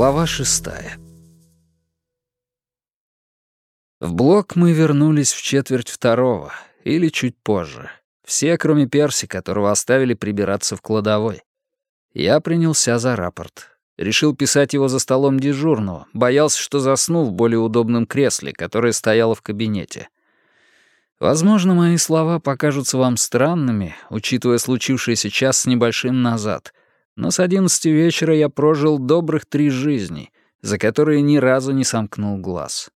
Глава шестая. В блок мы вернулись в четверть второго, или чуть позже. Все, кроме Перси, которого оставили прибираться в кладовой. Я принялся за рапорт. Решил писать его за столом дежурного, боялся, что засну в более удобном кресле, которое стояло в кабинете. Возможно, мои слова покажутся вам странными, учитывая случившееся час с небольшим назад, но с одиннадцати вечера я прожил добрых три жизни, за которые ни разу не сомкнул глаз.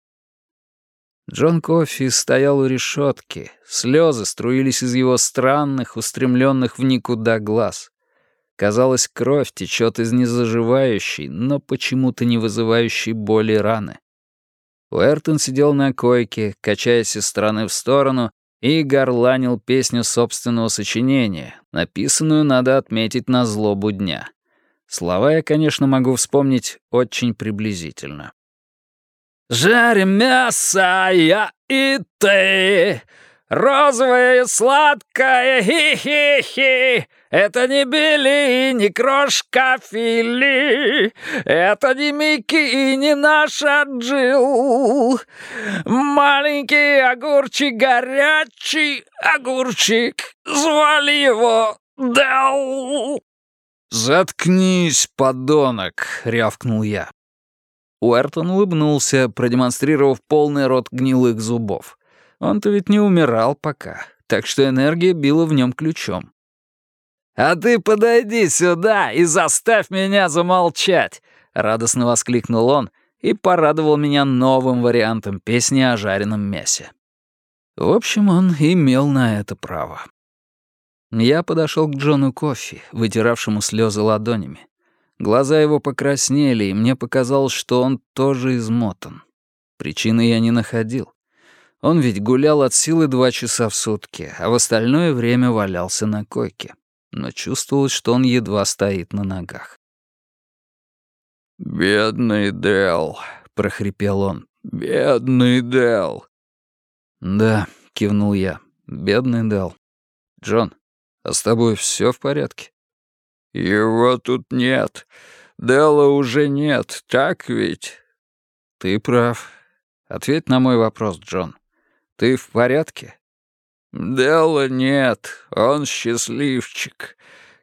Джон Кофи стоял у решетки, слезы струились из его странных, устремленных в никуда глаз. Казалось, кровь течет из незаживающей, но почему-то не вызывающей боли раны. Уэртон сидел на койке, качаясь из стороны в сторону, и горланил песню собственного сочинения, написанную, надо отметить, на злобу дня. Слова я, конечно, могу вспомнить очень приблизительно. «Жарим мясо, я и ты, розовое сладкое, хи-хи-хи, это не Билли и не крошка Фили, это не Микки и не наша Джил. Маленький огурчик, горячий огурчик, звали его Дэл. «Заткнись, подонок!» — рявкнул я. Уэртон улыбнулся, продемонстрировав полный рот гнилых зубов. Он-то ведь не умирал пока, так что энергия била в нем ключом. «А ты подойди сюда и заставь меня замолчать!» — радостно воскликнул он и порадовал меня новым вариантом песни о жареном мясе. В общем, он имел на это право. Я подошел к Джону Кофи, вытиравшему слезы ладонями. Глаза его покраснели, и мне показалось, что он тоже измотан. Причины я не находил. Он ведь гулял от силы два часа в сутки, а в остальное время валялся на койке но чувствовалось, что он едва стоит на ногах. «Бедный Дэл», — прохрипел он, — «бедный Дэл». «Да», — кивнул я, — «бедный Дэл. Джон, а с тобой все в порядке?» «Его тут нет. Дэлла уже нет, так ведь?» «Ты прав. Ответь на мой вопрос, Джон. Ты в порядке?» «Дела нет, он счастливчик.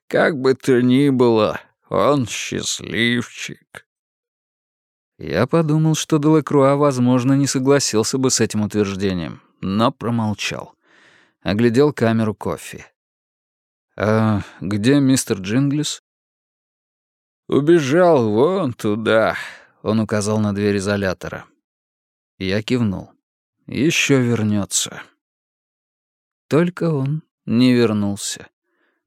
Как бы то ни было, он счастливчик». Я подумал, что Делакруа, возможно, не согласился бы с этим утверждением, но промолчал. Оглядел камеру кофе. «А где мистер Джинглис?» «Убежал вон туда», — он указал на дверь изолятора. Я кивнул. «Еще вернется. Только он не вернулся.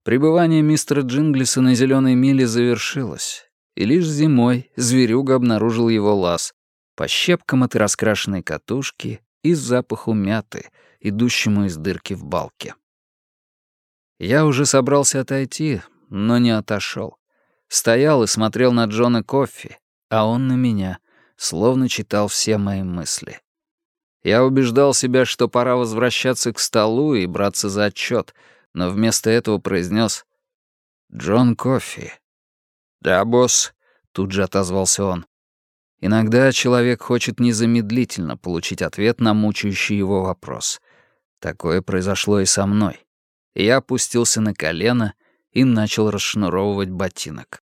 Пребывание мистера Джинглиса на зеленой миле завершилось, и лишь зимой зверюга обнаружил его лаз по щепкам от раскрашенной катушки и запаху мяты, идущему из дырки в балке. Я уже собрался отойти, но не отошел. Стоял и смотрел на Джона Коффи, а он на меня, словно читал все мои мысли. Я убеждал себя, что пора возвращаться к столу и браться за отчет, но вместо этого произнес «Джон Кофи». «Да, босс», — тут же отозвался он. Иногда человек хочет незамедлительно получить ответ на мучающий его вопрос. Такое произошло и со мной. Я опустился на колено и начал расшнуровывать ботинок.